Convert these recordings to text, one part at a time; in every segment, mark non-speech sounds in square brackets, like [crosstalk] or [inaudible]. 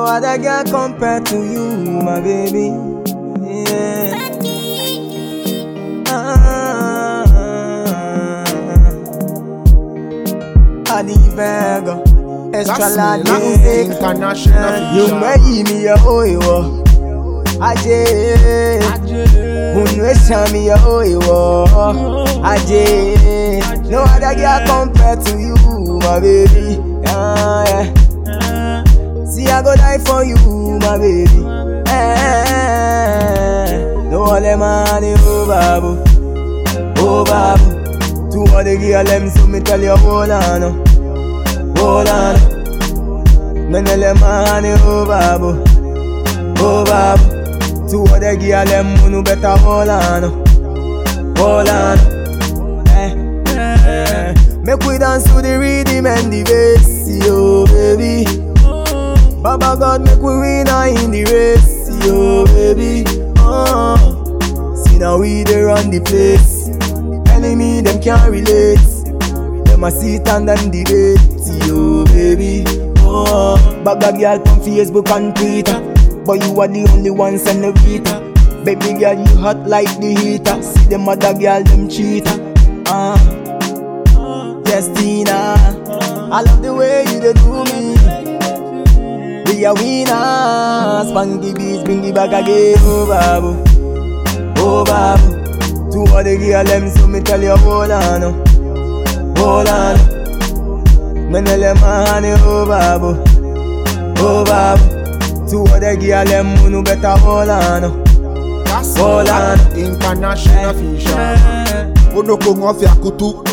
No other girl compared to you, my baby. Yeah. Ah, Adi Vega, extra large international You may me a oiwo. Aje, unwesha me a oiwo. Aje, no other girl compared to you, my baby. Ah, yeah. I go die for you, my baby. Eh, no ole money, oh babu, oh babu. To all the girl them, so me tell you, hold on, oh. hold on. Menele money, oh babu, oh babu. To all the girl them, you better hold on, hold on. Eh, eh. Make we dance to the rhythm and the bass, yo baby. Baba God make we win ah, in the race, yo baby. Uh. See now we dey run the place. Enemy them can't relate. Them a sit and them debate, yo baby. Uh. Baba girl from Facebook and Twitter, but you are the only one Vita. Baby girl you hot like the heater. See them other girl them cheater. Uh. Justina, I love the way you do me. We are winners. Spanky beats, bring it back again. Oh, babu. Oh, babu. All the girl, them, so me tell you, hold on. oh. Hold on. Menele money, oh, babu. Oh, babu. All the girl, them, you better hold on. oh. Hold on. international feature. Odoko ngofi akutu.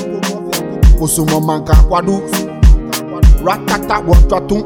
Kosumo manka kwadu. Ratata wotwatu.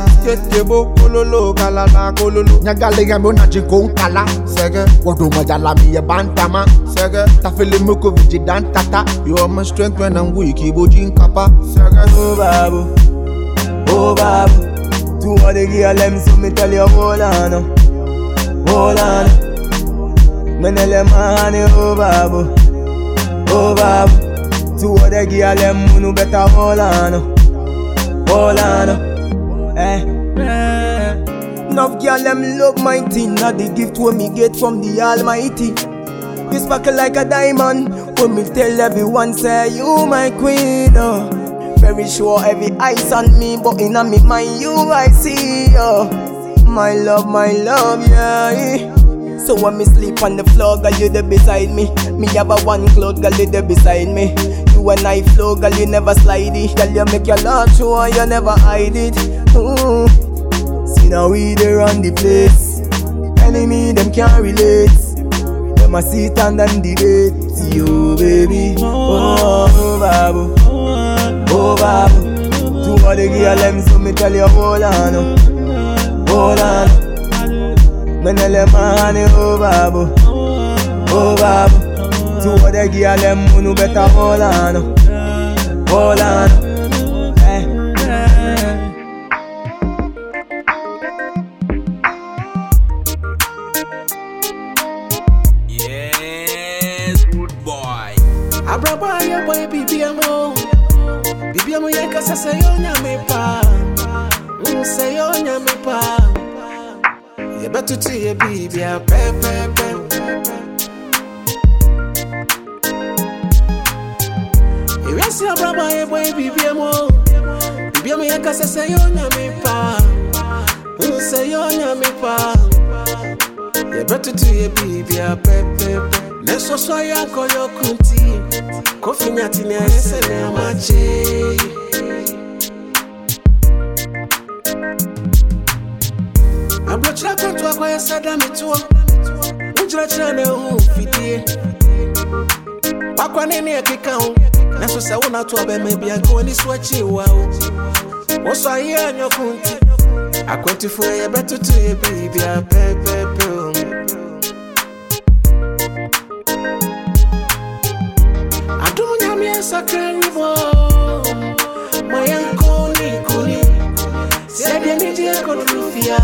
Ketebo kololo kalala kololo Nyagale ya mona jinko nkala Sege Wado majala mi ye bantama Sege Tafele moko viji dantata You are my strength when I'm weak Ibo jinkapa Sege Oh, babu. Oh, babu. To all the girl, them, so me tell you, hold on. oh. Hold on. Menele money, oh, babu. Oh, babu. To all the girl, them, you better hold on. oh. Hold on. Oh. Oh. Eh. Enough girl, them love my thing. Not the gift when me get from the Almighty. You sparkle like a diamond. When me tell everyone, say you my queen. Oh. Very sure every eyes on me, but in a me mind you I see. Oh. My love, my love, yeah. So when me sleep on the floor, girl you there beside me. Me have a one cloth, girl you there beside me. You and I flow, girl you never slide it. Girl you make your love show and you never hide it. Ooh. See now we dey run the place. Enemy them can't relate. Them a sit and them debate. You baby, oh, oh babu, oh babu. To all the girl them so me tell you hold on, oh. hold on. Menele money, oh babu, oh babu. To all the girl them you better hold on, oh. hold on. Eh. Yes, good boy. Abraba ye boy bibiamo Bibiamo ye kasa se yo nyame pa Mm, Se yo nyame pa Ye betu ti ye bibia pe pe pe Ye si abraba ye boy bibiamo Bibiamo ye kasa se yo nyame pa Mm, Se yo nyame pa yɛbɛtoto yɛ biribia pɛpɛpɛ na ɛsɔ so ayɛ akɔyɛ konti kofi nyate ne ayɛ sɛ ne amakye aborɔkyerɛ kɔnto akɔyɛ sɛ da metoɔ wogyerɛkyerɛ ne ɛho mfidie wakwa ne ne ɛkeka ho na so sɛ wonato ɔbɛma bianka w'ani so akyi wa wo wo sɔ ayɛ anyɔko nti akwantufoɔ yɛbɛtoto yɛ biribia pɛpɛpɛ adom nyame asakra nwibɔ ma yɛnkɔ ne nkoni sɛdeɛ ne gye akɔdoro fia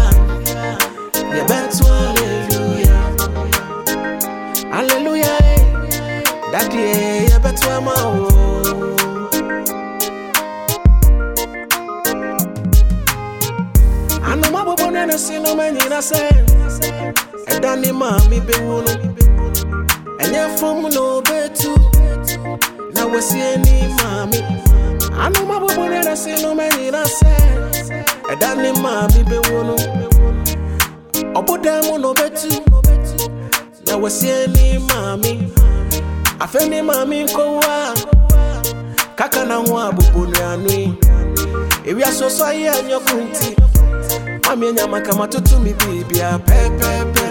yɛbɛto aleluya aleluya dadeɛ yɛbɛto ama wo menyi na se. Eda ni mami be wunu. Enye fomu no betu. Na wasi eni mami Ano mabobo nene sino menyi na se. Eda ni mami be wunu. Oboda mu no betu. Na wasi eni mami Afeni mami nkowa Kaka na nwa bubu ni anui Ewi asoso ayi anyokunti amie nyama kama tutumi bibia pepepe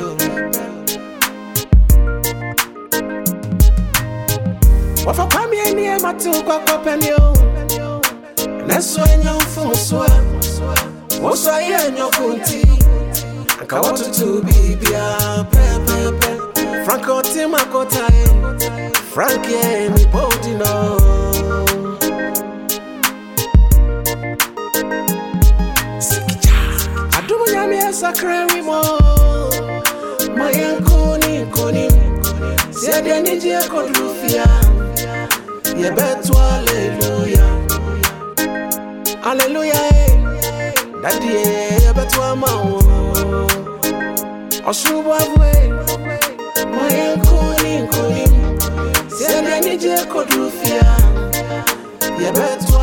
wafa kwamie nie matu kwakwa penio neso enye mfumusua woso ayɛ nyɔko nti anka wɔtoto biribiaa pɛpɛpɛ frank ɔte makɔtae frank yɛ e. nipɔdi nɔɔ usakre wimo mayankoni koni sɛdeɛ nigyeɛ kɔduru fia yɛbɛto aleluya aleluya e dadeɛ yɛbɛto ama wo ɔsoroboaboe mayankoni koni sɛdeɛ nigyeɛ kɔduru fia yɛbɛto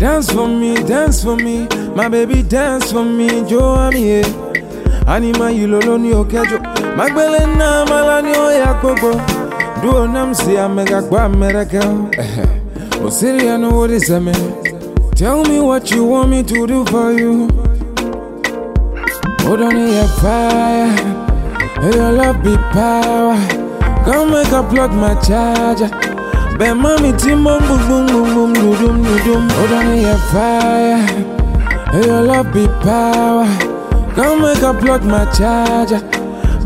Dance for me, dance for me, my baby dance for me, here. Anima yulolo ni okejo, magbele na mala ni oya gbogbo. Duo nam si amega kwa America. [laughs] Oh, Siri, I know what is a me. Tell me what you want me to do for you. Hold on your fire, your love be power. Come make a plug my charger. Ben mami timon boom boom boom boom do dum do dum. Hold on your fire, your love be power. Come make a plug my charger.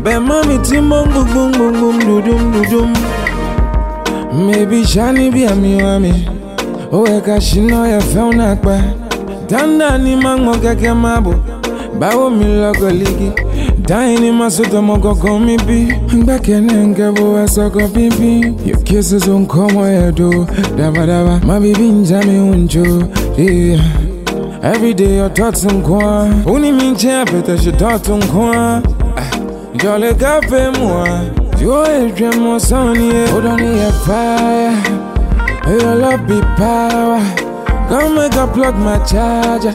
Ben mami timon boom boom boom boom do dum do dum. Maybe shani be a mi wami. Know your phone akpa. Danda ni mango keke mabo. Bawo mi logo ligi. Dying in my soto mogo go mi bi. Back in and gabo asoko bibi. Your kisses on come where do. Daba daba. My baby njami unjo. Yeah. Every day your thoughts on kwa. Uni mi champion, she thoughts on kwa. Jolly cafe moi. Joy dream more sunny. Hold on your fire. Your love be power. Come make a plug my charger.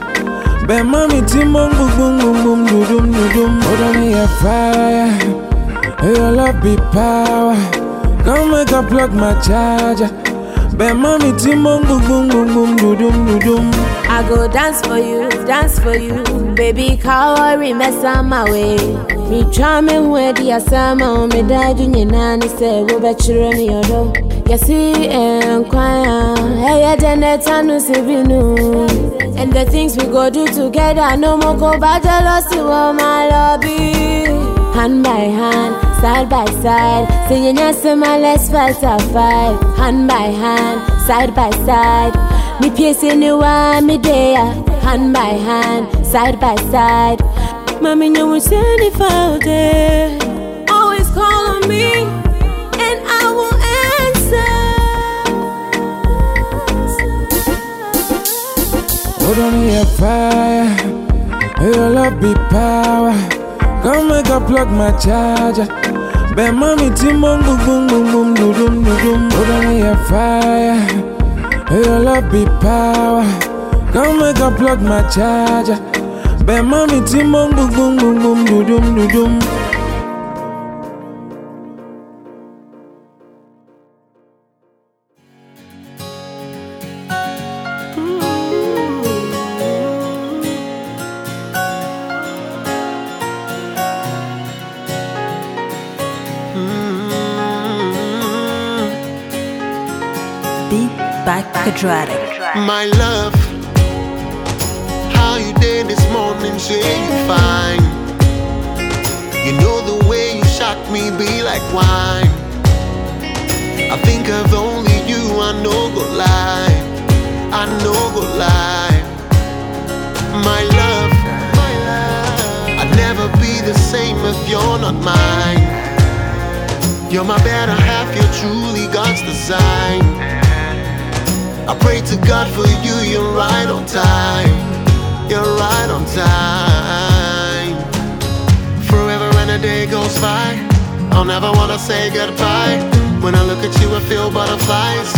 Ben mami timon boom boom boom boom do dum do dum. Hold on in your fire. Your love be power. Come make a plug my charger. Ben mami timon boom boom boom boom do dum do dum. I go dance for you, dance for you. Baby, cowrie mess on my way. Me charming where the asama, me die junior nanny say, go back to me do. Yasi and choir, hey, Janet, and Sivinu. And the things we go do together, no more go back jealousy, oh my lobby. Hand by hand, side by side, singing yes, my let's fight a fight. Hand by hand, side by side. Me piercing you are me there, ah. hand by hand, side by side. No one send if out there. Always Hold on in your fire. Your love be power. Come make a plug my charger. Ben mami timon boom boom boom boom do dum dum. Hold on in your fire. Your love be power. Come make a plug my charger. Ben mami timon boom boom boom boom do dum dum. Quadratic. My love, how you did this morning, say you fine. You know the way you shock me be like wine. I think of only you, I know go lie. I know go lie. My love, my love, I'd never be the same if you're not mine. You're my better half, you're truly God's design. I pray to God for you, you're right on time. You're right on time. Forever and a day goes by. I'll never wanna say goodbye. When I look at you, I feel butterflies.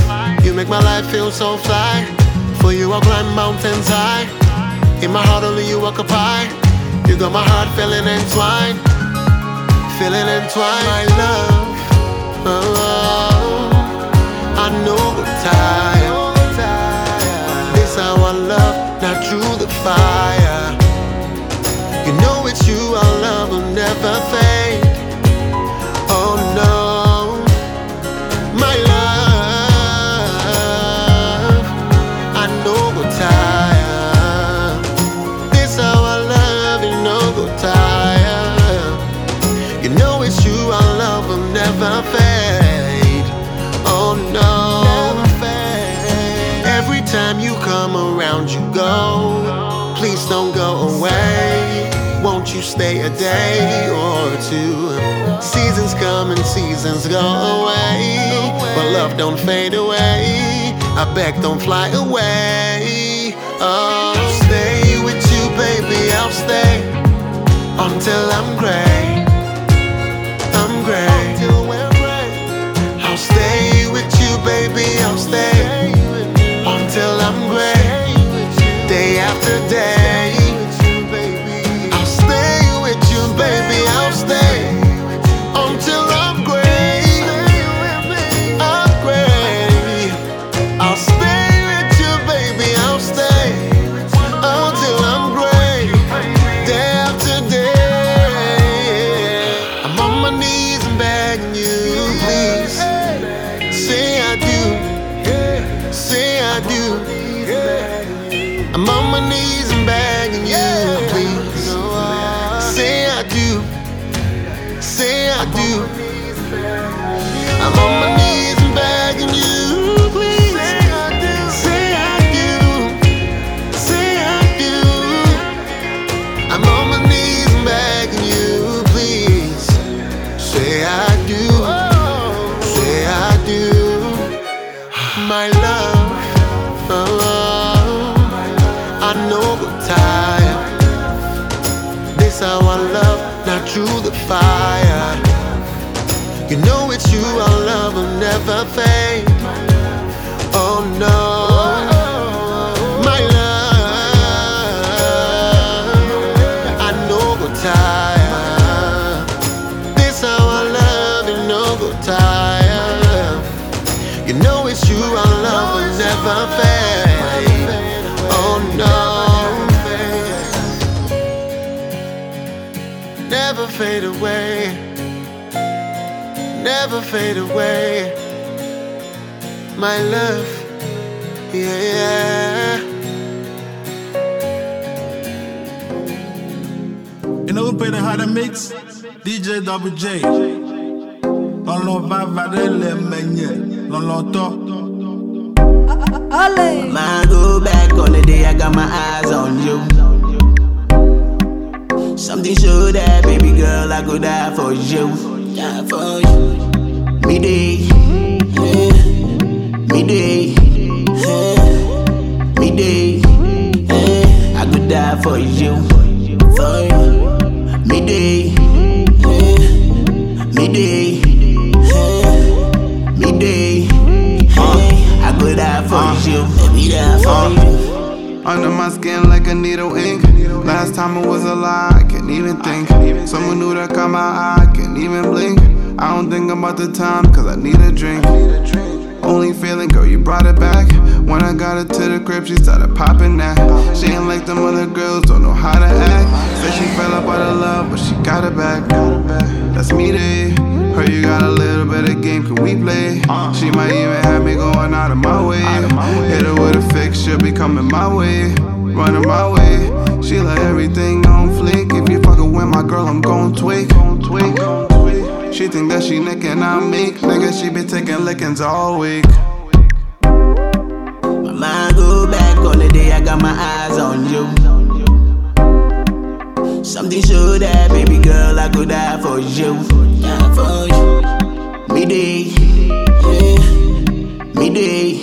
You make my life feel so fly. For you, I'll climb mountains high. In my heart, only you occupy. You got my heart feeling entwined. Feeling entwined. My love. Oh, I know the time. Through the fire. Don't go away. Won't you stay a day or two? Seasons come and seasons go away. But love don't fade away. I beg, don't fly away. Oh, I'll stay with you, baby. I'll stay until I'm gray. I'm gray. Gray. I'll stay with you, baby. I'll stay time. This our love, you know the time. You know it's you, our love will never fade. Oh no, never fade away, never fade away. My love, yeah. You know who play the harder mix? DJ Double J. Lọ́lọ́ bá Varele mẹ́yẹ, lọ́lọ́ tọ́. Man, go back on the day I got my eyes on you. Something show that, baby girl, I could die for you. Die for you. Me day, yeah. me day, yeah. me day, yeah. I could die for you. For you. Me day, yeah. me day, yeah. me day. yeah. Uh, I could die for uh, you. Baby, die for uh, you. Under my skin like a needle ink. Last time it was a lie, I can't even think. Someone knew that caught my eye, I can't even blink. I don't think about the time, cause I need a drink. Only feeling, girl, you brought it back. When I got her to the crib, she started popping that. She ain't like them other girls, don't know how to act. Said she fell up out of love, but she got it back. That's me, day. Heard you got a little bit of game, can we play? She might even have me going out of my way. Hit her with a fix, she'll be coming my way. Running my way. She like everything on fleek. If you fucking with my girl, I'm gon' tweak. She think that she nickin', I'm meek. Nigga, she be taking lickings all week. My mind go back on the day I got my eyes on you. Something show that, baby girl, I could die for you. Die for you. Me day, yeah. Me day,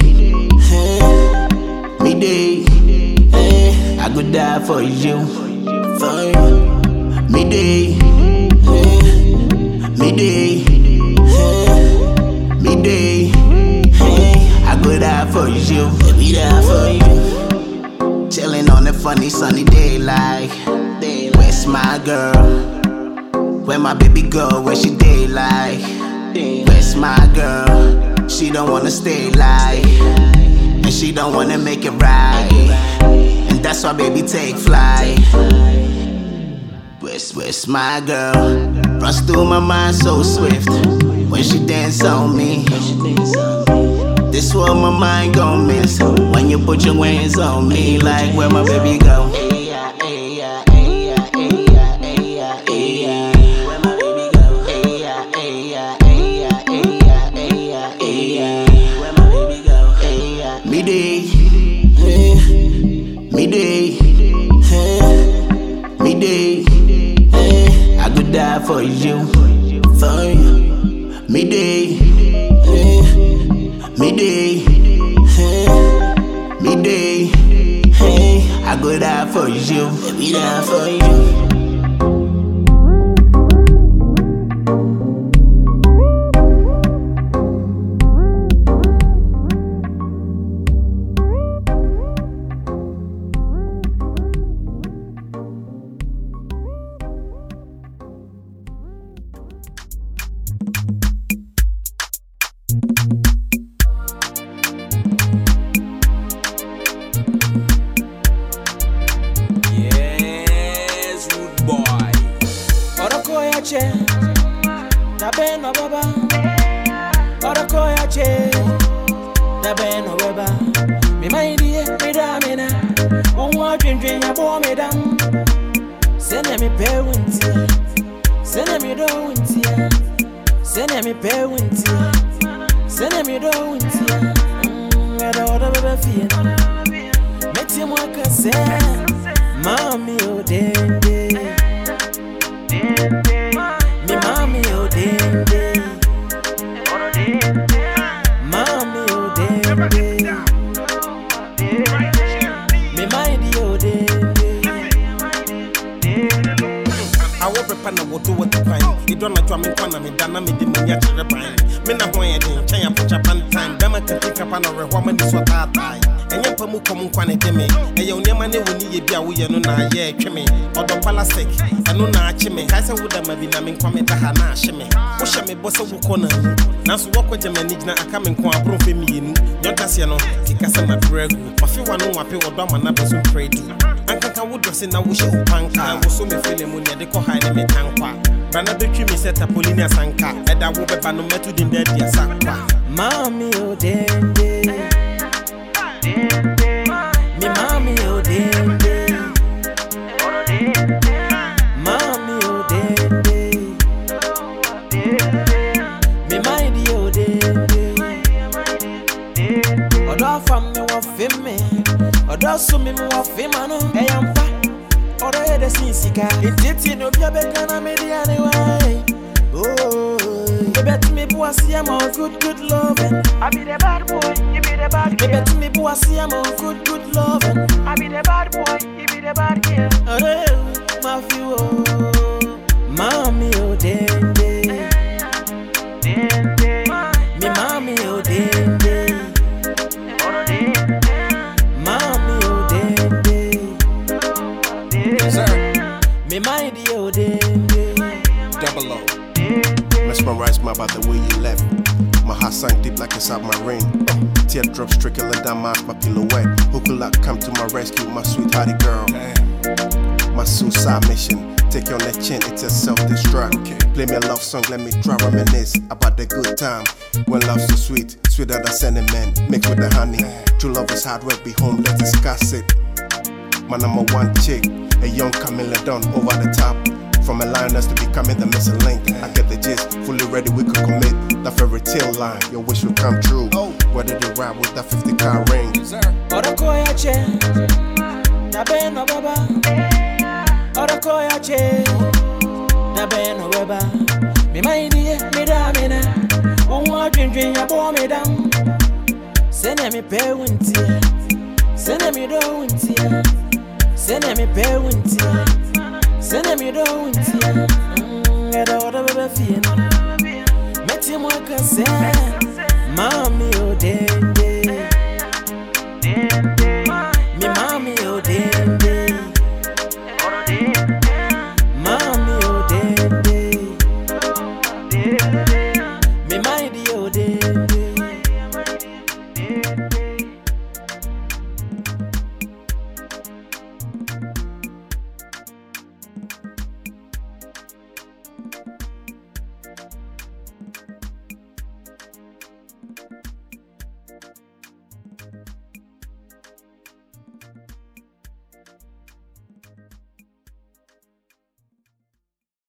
yeah. Me day, yeah. I could die for you. For you. Me day. Me day. Me day. I could die for you. Me die for you. Chillin' on a funny sunny day like. Where's my girl? Where my baby girl? Where she day like? Where's my girl? She don't wanna stay like. And she don't wanna make it right. And that's why baby take flight. Where's, where's my girl? Runs through my mind so swift when she dance on me. This what my mind gon' miss when you put your hands on me. Like where my baby go? Could die for you, me die for you. Che, na ben no baba. Oroko ya che, na ben no baba. Me mind ye, me da me na. Unwa dwendwen ya bo me dam. Sene me pe wunti. Sene me do wunti. Sene me pe wunti. Sene me do wunti. Mm, edo do bebe fie. Meti mo kase. Mami o bɛpa na wɔdo wɔte kwan ɛdɔ na twa me nkwa na meda na mede m'ani akyerɛ ban me na ho yɛ den nkyɛn apɔkya pantan bɛma kati kapa na ɔwerɛhoa ma ne so taatae ɛnyɛ mpa mu kɔm nkwa ne de me ɛyɛ wo nneɛma ne wo niyɛ bi a woyɛ no na ayɛ ɛtwe me ɔdɔ palastic ɛno na akye me kae sɛ woda ma bi na me nkwa meda ha na ahye me wohyɛ me bɔ sɛ wokɔ na mu nanso woakɔgya m'ani gyina aka me nko aborɔmfɛ mmienu nyɔntaseɛ no keka sɛ mabrɛ agu mafe wa no wape ɔdɔ ama na bɛ so mprɛ du ankaka wo dɔse na wohyɛ wo panka. Woso me fele mu neɛde kɔ hae ne me tankwa brana bɛtwi me sɛ tapolini asanka ɛda wo bɛba no mɛto den da aduasa kwa Mami oh, o bu asi am on good good loving. I be the bad boy, you be the bad girl. Ebe tu mi bu asi am on good good loving. I be the bad boy, you be the bad girl. Teardrops trickling down my, my pillow wet. Who could like come to my rescue, my sweethearty girl? My suicide mission. Take on the chin, it's a self-destruct. Play me a love song, let me try reminisce about the good time. When love's so sweet, sweeter than cinnamon, mixed with the honey. True love is hard work, be home, let's discuss it. My number one chick, a young Camilla Dunn over the top. From a lioness to becoming the missing link. I get the gist, fully ready, we could commit. That fairy tale line, your wish will come true. Oh. Whether you ride with that 50 car ring. Oroko ya che, na ben baba. Oroko ya na ben no baba. Me me da me na. Unwa dwendwen ya bo me me pe wunti. Sene me do wunti. sɛnɛ mepɛ wo ntia sɛnɛ medɔ wo ntia Mm, ɛda wɔdɔ bɛbɛ fie no mɛte mu aka sɛ